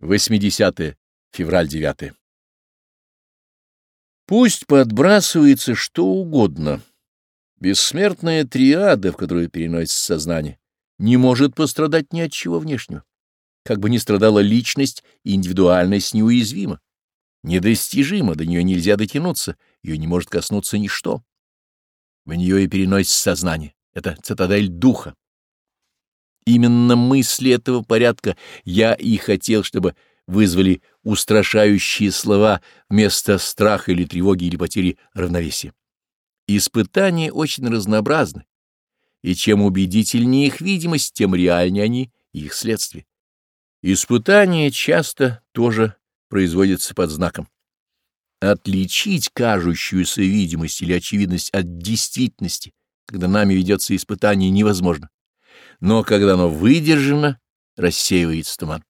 80 февраль 9. Пусть подбрасывается что угодно. Бессмертная триада, в которую переносится сознание, не может пострадать ни от чего внешнего. Как бы ни страдала личность, индивидуальность неуязвима. Недостижима, до нее нельзя дотянуться, ее не может коснуться ничто. В нее и переносится сознание. Это цитадель духа. Именно мысли этого порядка я и хотел, чтобы вызвали устрашающие слова вместо страха или тревоги или потери равновесия. Испытания очень разнообразны, и чем убедительнее их видимость, тем реальнее они и их следствие. Испытания часто тоже производятся под знаком. Отличить кажущуюся видимость или очевидность от действительности, когда нами ведется испытание, невозможно но когда оно выдержано, рассеивается туман.